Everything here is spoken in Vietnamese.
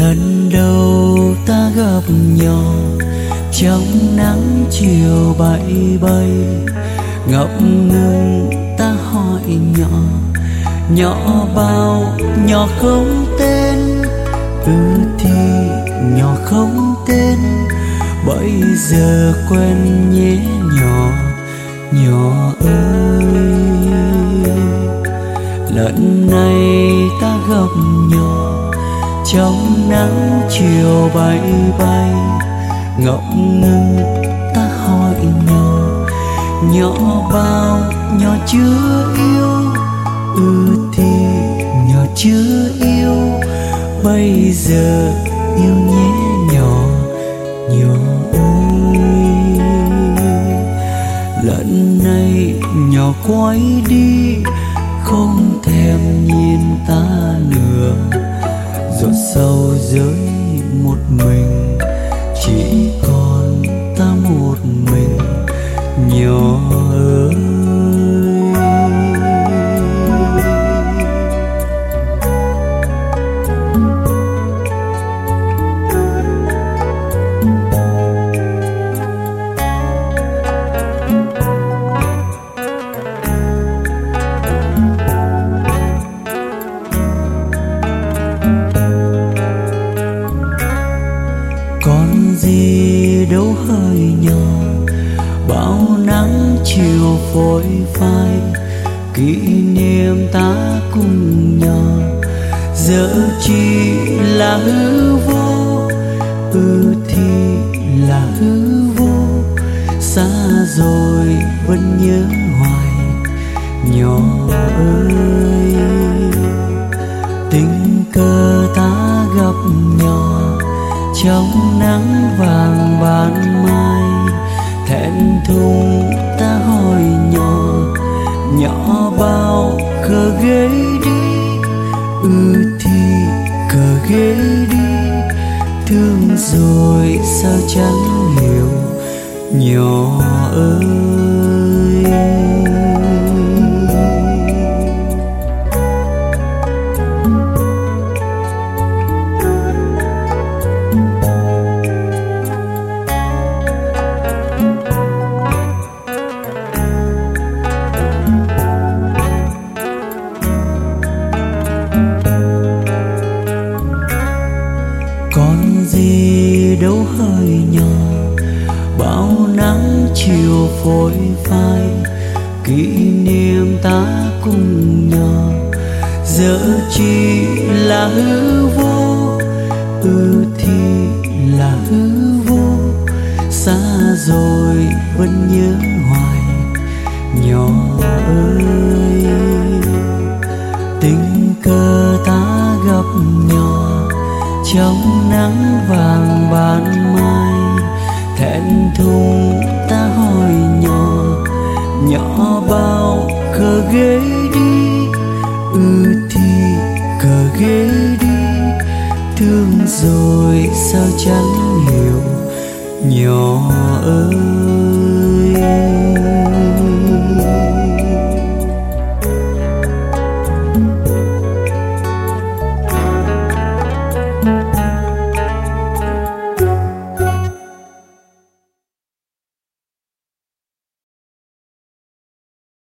lần đầu ta gặp nhau trong nắng chiều bay bay. Ngập ngưng ta hỏi nhỏ nhỏ bao, nhỏ không tên. Từ thì nhỏ không tên, bây giờ quen nhé nhỏ nhỏ ơi. Lần này ta gặp nhỏ trong nắng chiều bay bay ngậm ngừng ta hỏi nhau nhỏ bao, nhỏ chưa yêu ừ thì nhỏ chưa yêu, bây giờ yêu nhé nhỏ nhỏ ơi. Lần này nhỏ quay đi đâu bao nắng chiều phôi phai, kỷ niệm ta cùng nhau. Giờ chỉ là hư vô ừ thì là hư vô. Xa rồi vẫn nhớ hoài, nhỏ ơi. Tình cờ ta gặp nhau trong nắng vàng ban mai, thẹn thùng ta hỏi nhỏ nhỏ bao cờ ghế đi ừ thì cờ ghế đi, thương rồi sao chẳng hiểu, nhỏ ơi. Đâu hơi nhỏ. Bao nắng chiều phôi phai, kỷ niệm ta cùng nhỏ giờ chỉ là hư vô ừ thì là hư vô. Xa rồi vẫn nhớ hoài, nhỏ ơi. Tình cờ ta gặp nhau trong nắng vàng ban mai, thẹn thùng ta hỏi nhỏ nhỏ bao khờ ghế đi. Ừ thì khờ ghế đi, thương rồi sao chẳng hiểu, nhỏ ơi.